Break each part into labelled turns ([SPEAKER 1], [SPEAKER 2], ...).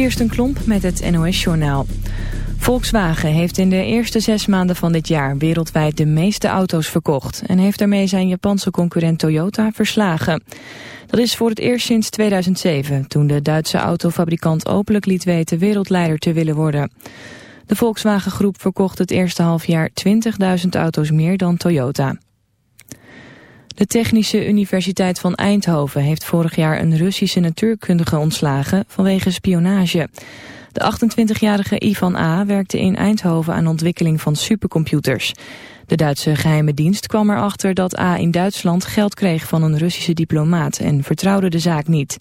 [SPEAKER 1] Kirsten Klomp met het NOS-journaal. Volkswagen heeft in de eerste zes maanden van dit jaar wereldwijd de meeste auto's verkocht... en heeft daarmee zijn Japanse concurrent Toyota verslagen. Dat is voor het eerst sinds 2007, toen de Duitse autofabrikant openlijk liet weten wereldleider te willen worden. De Volkswagen Groep verkocht het eerste halfjaar 20.000 auto's meer dan Toyota. De Technische Universiteit van Eindhoven heeft vorig jaar een Russische natuurkundige ontslagen vanwege spionage. De 28-jarige Ivan A. werkte in Eindhoven aan ontwikkeling van supercomputers. De Duitse geheime dienst kwam erachter dat A. in Duitsland geld kreeg van een Russische diplomaat en vertrouwde de zaak niet.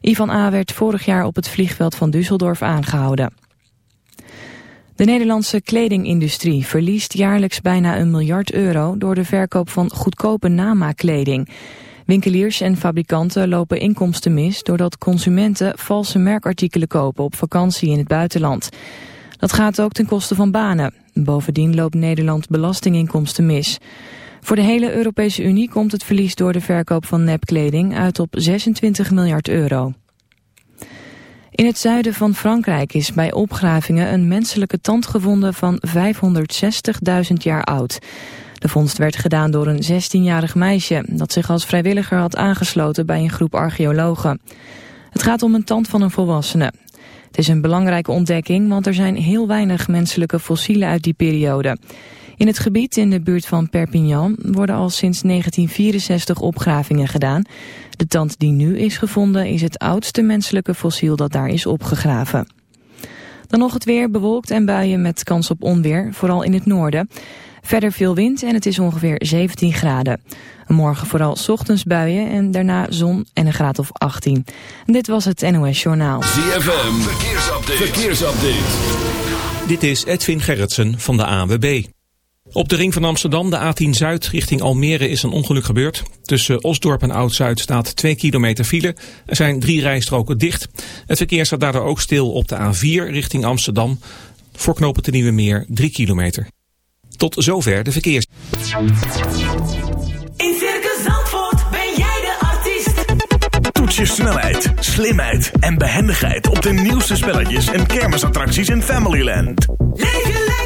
[SPEAKER 1] Ivan A. werd vorig jaar op het vliegveld van Düsseldorf aangehouden. De Nederlandse kledingindustrie verliest jaarlijks bijna een miljard euro door de verkoop van goedkope namaakkleding. Winkeliers en fabrikanten lopen inkomsten mis doordat consumenten valse merkartikelen kopen op vakantie in het buitenland. Dat gaat ook ten koste van banen. Bovendien loopt Nederland belastinginkomsten mis. Voor de hele Europese Unie komt het verlies door de verkoop van nepkleding uit op 26 miljard euro. In het zuiden van Frankrijk is bij opgravingen een menselijke tand gevonden van 560.000 jaar oud. De vondst werd gedaan door een 16-jarig meisje dat zich als vrijwilliger had aangesloten bij een groep archeologen. Het gaat om een tand van een volwassene. Het is een belangrijke ontdekking, want er zijn heel weinig menselijke fossielen uit die periode. In het gebied in de buurt van Perpignan worden al sinds 1964 opgravingen gedaan. De tand die nu is gevonden is het oudste menselijke fossiel dat daar is opgegraven. Dan nog het weer, bewolkt en buien met kans op onweer, vooral in het noorden. Verder veel wind en het is ongeveer 17 graden. Morgen vooral ochtends buien en daarna zon en een graad of 18. dit was het NOS Journaal.
[SPEAKER 2] ZFM, verkeersupdate. verkeersupdate.
[SPEAKER 3] Dit is Edwin Gerritsen van de AWB. Op de ring van Amsterdam, de A10 Zuid, richting Almere is een ongeluk gebeurd. Tussen Osdorp en Oud-Zuid staat 2 kilometer file. Er zijn drie rijstroken dicht. Het verkeer staat daardoor ook stil op de A4 richting Amsterdam. Voor knopen te Nieuwe Meer 3 kilometer. Tot zover de verkeers.
[SPEAKER 4] In Circus Zandvoort ben jij de artiest.
[SPEAKER 5] Toets je snelheid, slimheid en behendigheid op de nieuwste spelletjes en kermisattracties in Familyland.
[SPEAKER 4] Leef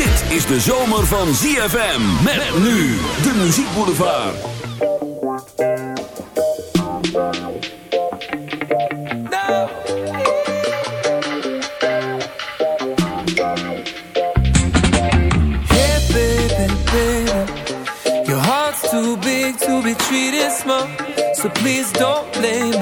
[SPEAKER 2] Dit is de zomer van ZFM. Met nu de muziekboulevard.
[SPEAKER 6] Hey, baby, baby. Your heart's too big to be treated small. So please don't blame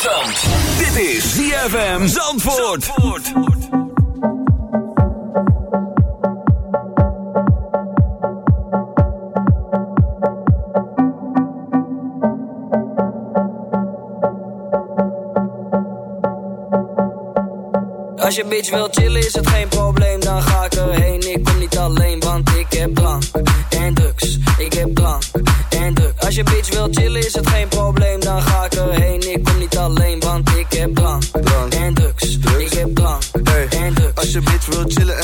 [SPEAKER 2] Dit is ZFM Zandvoort. Zandvoort.
[SPEAKER 7] Als je bitch wil chillen is het geen probleem, dan ga ik erheen. Ik kom niet alleen, want ik heb drank en drugs. Ik heb drank en drugs. Als je bitch wil chillen is het geen probleem,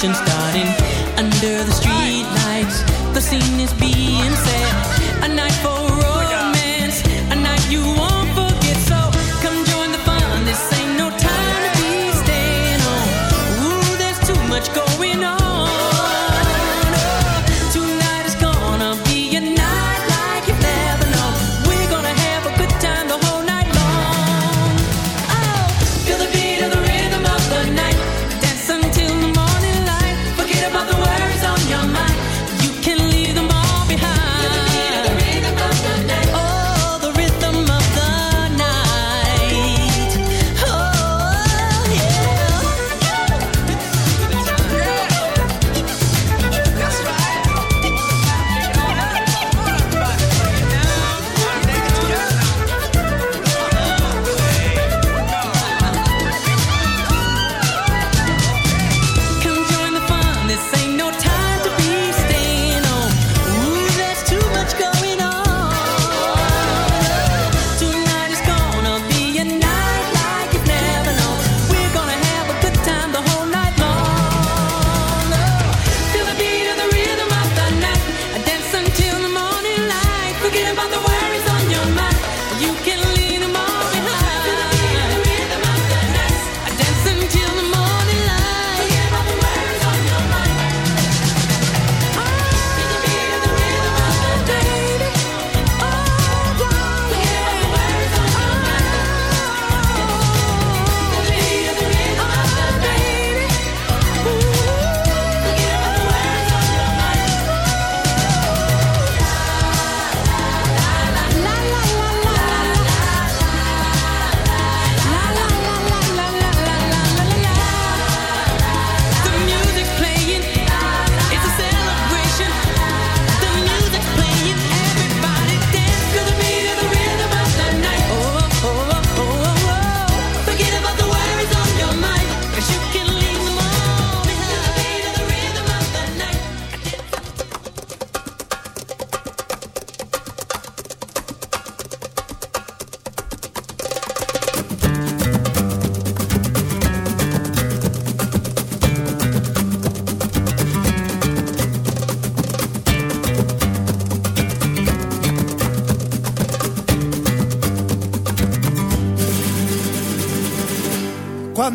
[SPEAKER 8] Starting under the street lights. The scene is being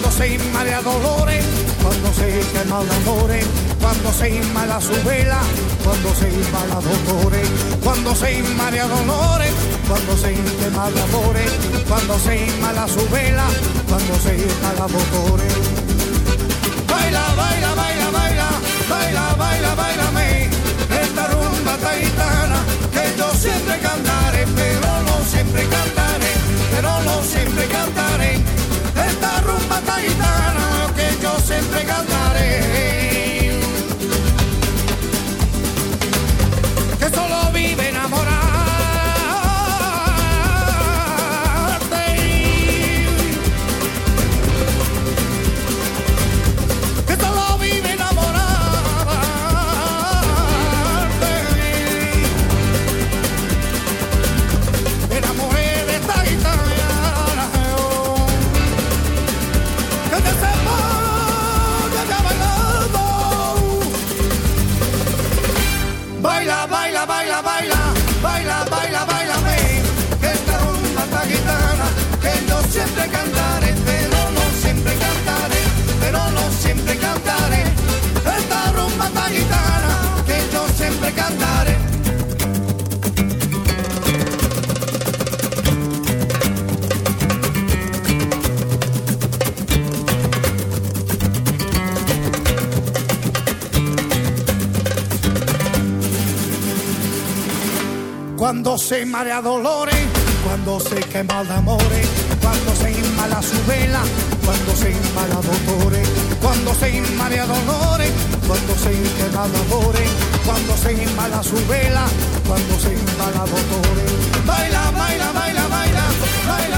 [SPEAKER 9] Cuando se inmala dolores, cuando se quema el amores, cuando se inmala su vela, cuando se inmala dolores, cuando se inmala dolores, cuando se quema el amores, cuando se inmala su vela, cuando se inmala dolores. Cuando se marea dolores, cuando se quema de amores, cuando se inmala su vela, cuando se inmala dolores, cuando se inmala dolores, cuando se quema de amores, cuando se inmala su vela, cuando se inmala dolores. Baila, baila, baila, baila, baila,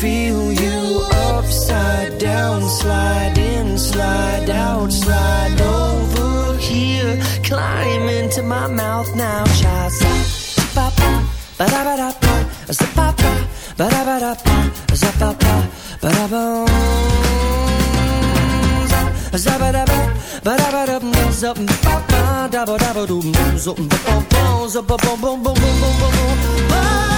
[SPEAKER 10] feel you upside down, slide in, slide out, slide over here. Climb into my mouth now, child. Ba ba da ba da ba, za ba ba, ba da ba da ba, za ba ba, ba da ba. Za ba da ba, ba da ba da ba, za ba ba, da ba da ba, do, za ba ba, za ba ba, boom boom boom boom boom boom boom.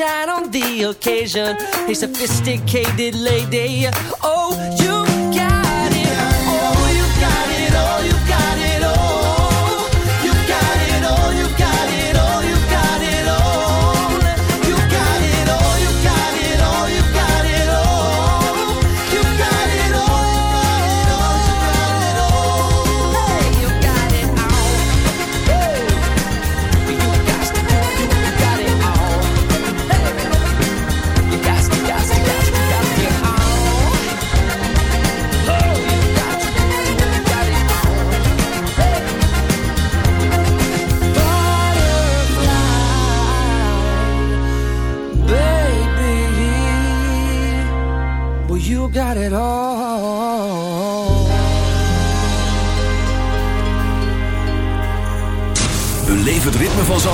[SPEAKER 10] Coming shine on the occasion. A sophisticated lady. Oh,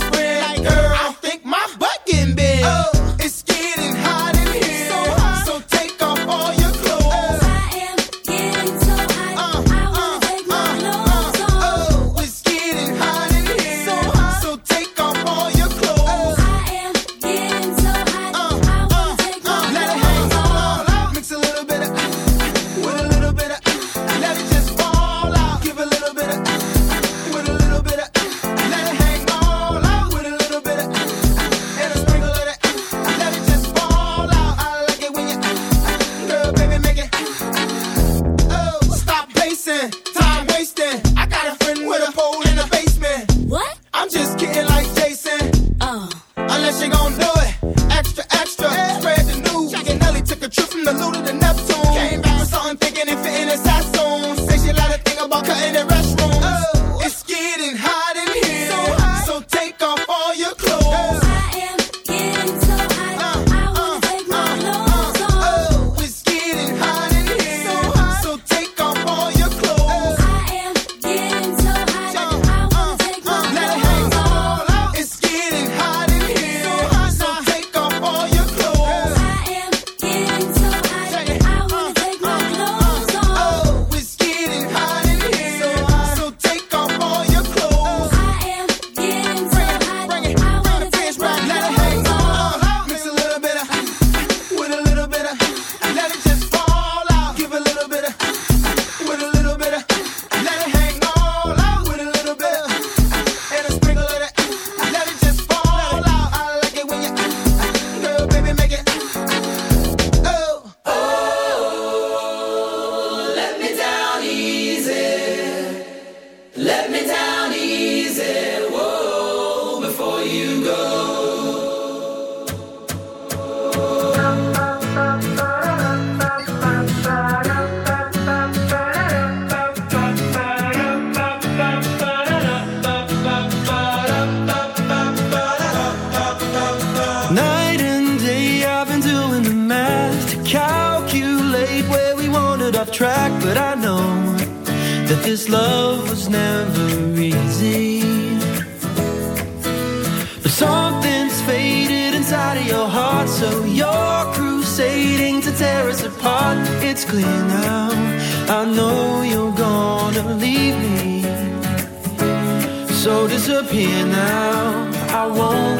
[SPEAKER 11] just. Here
[SPEAKER 12] now. I won't.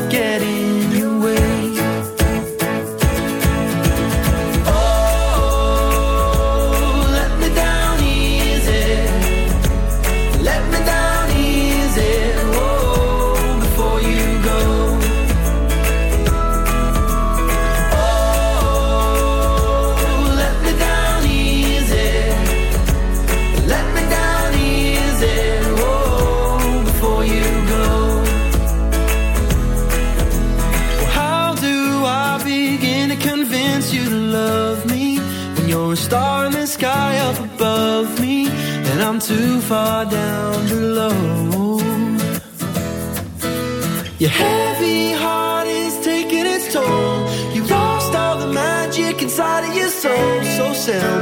[SPEAKER 11] far down below. Your heavy heart is taking its toll. You lost all the magic inside of your soul. So sad.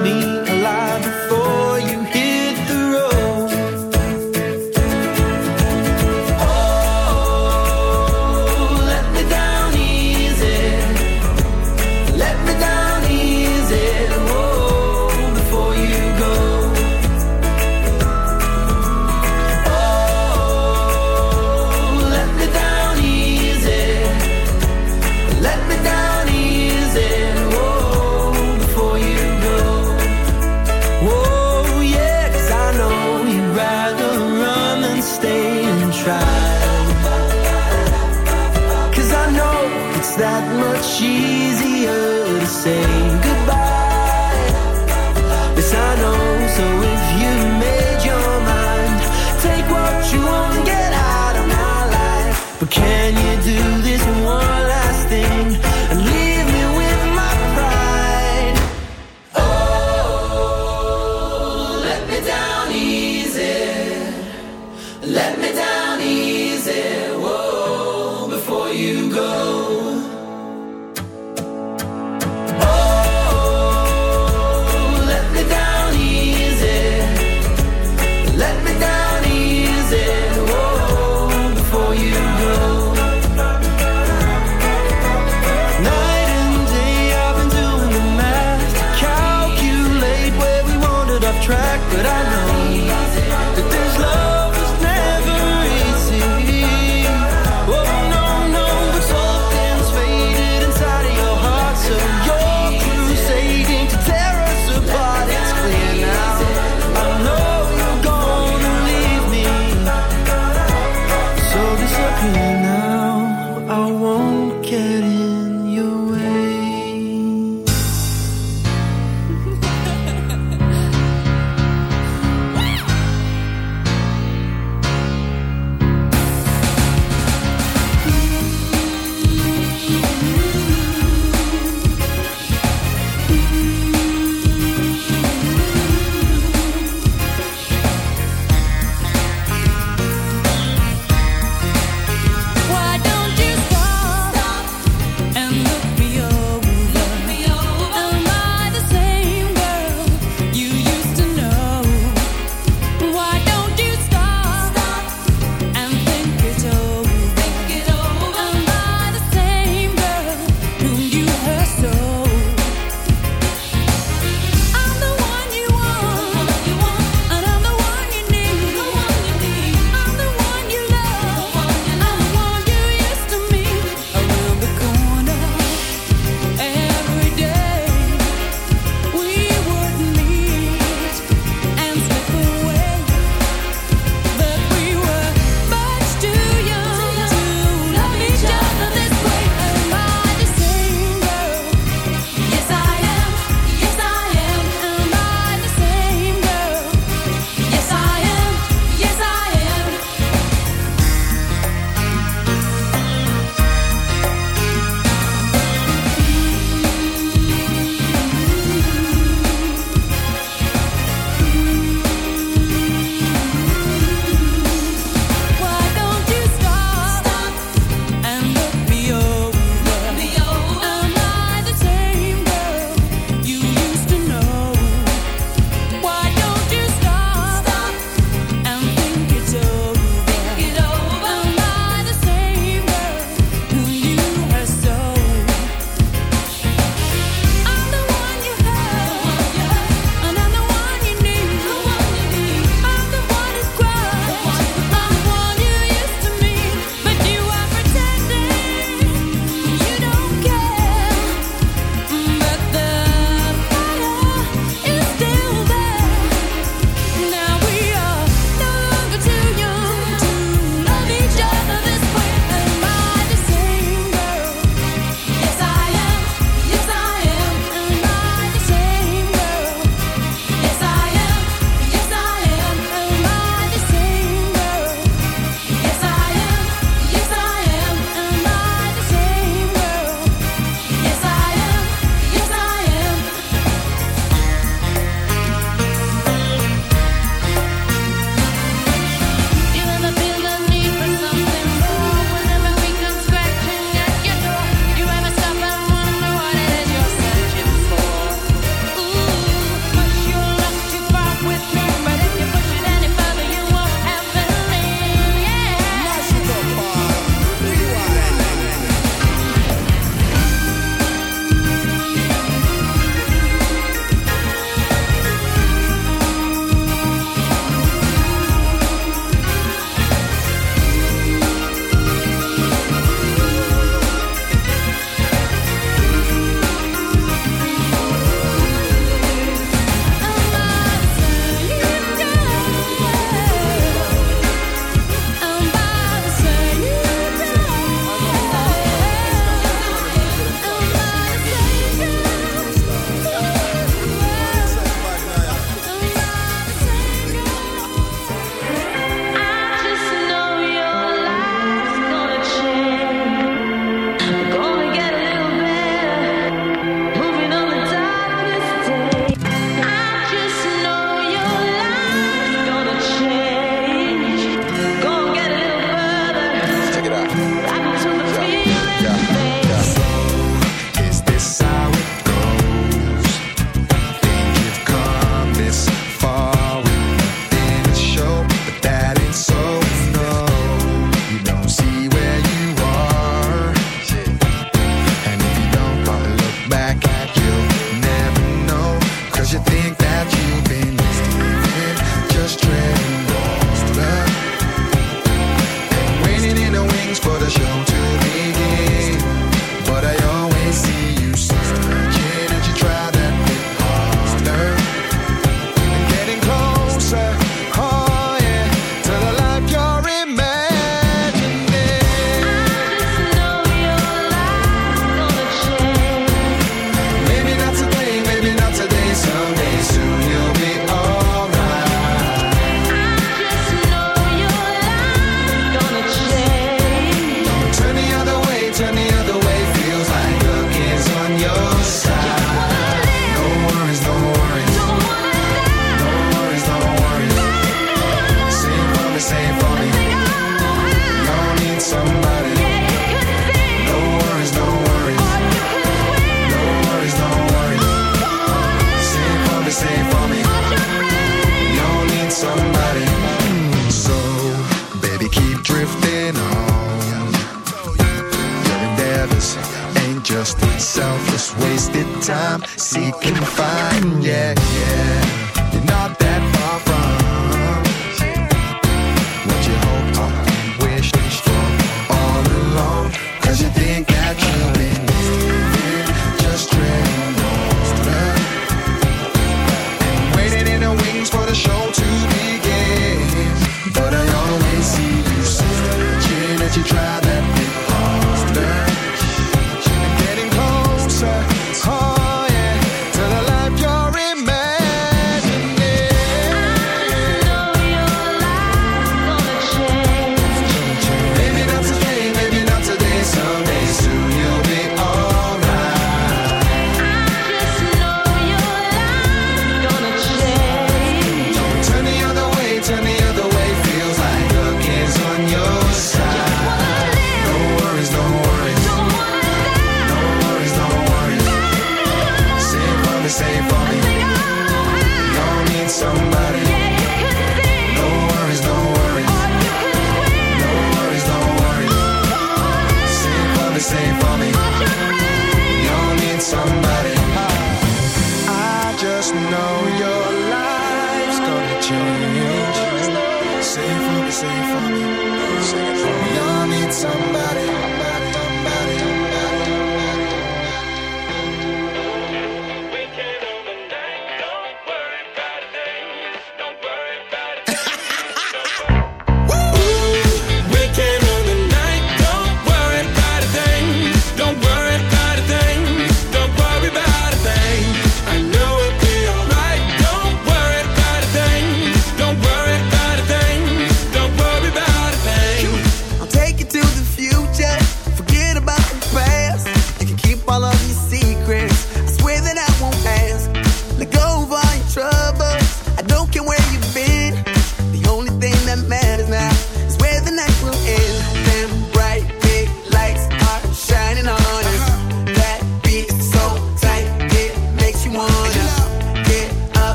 [SPEAKER 11] just selfless,
[SPEAKER 13] wasted time, seeking, and find, yeah,
[SPEAKER 14] yeah.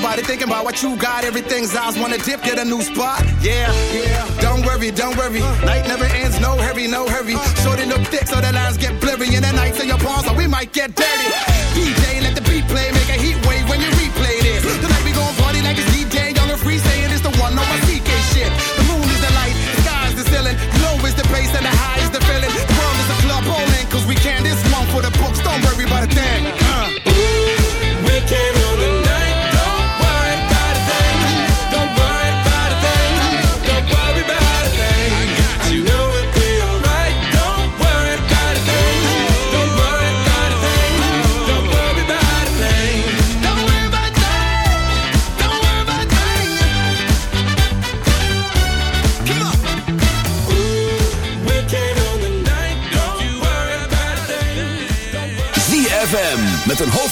[SPEAKER 14] Everybody thinking about what you got. Everything's ours. wanna dip, get a new spot. Yeah, yeah. Don't worry, don't worry. Night never ends, no hurry, no hurry. Uh. Shorty look thick, so the lines get blurry. And the nights in your palms, so we might get dirty. DJ, let the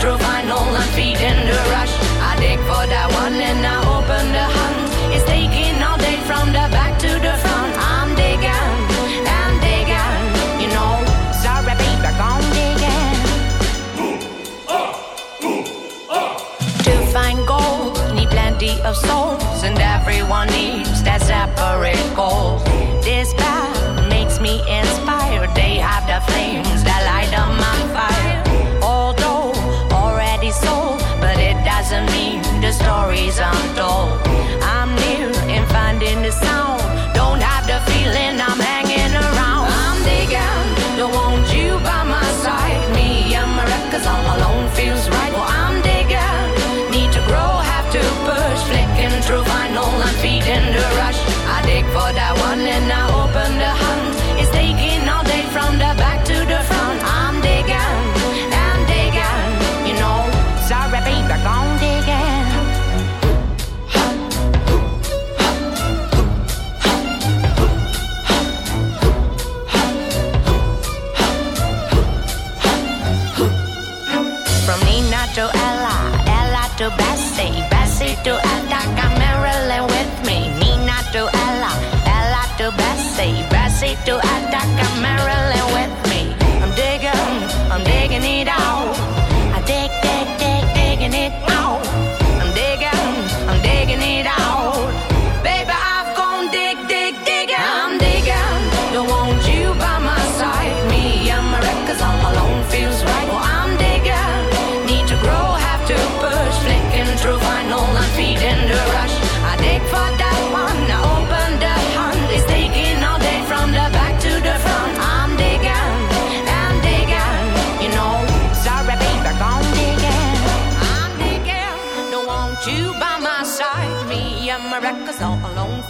[SPEAKER 15] Vinyl and feeding the rush. I dig for that one and I open the hunt. It's taking all day from the back to the front. I'm digging, I'm digging, you know. Sorry, baby, digging. To find gold, need plenty of souls, and everyone needs Perfecto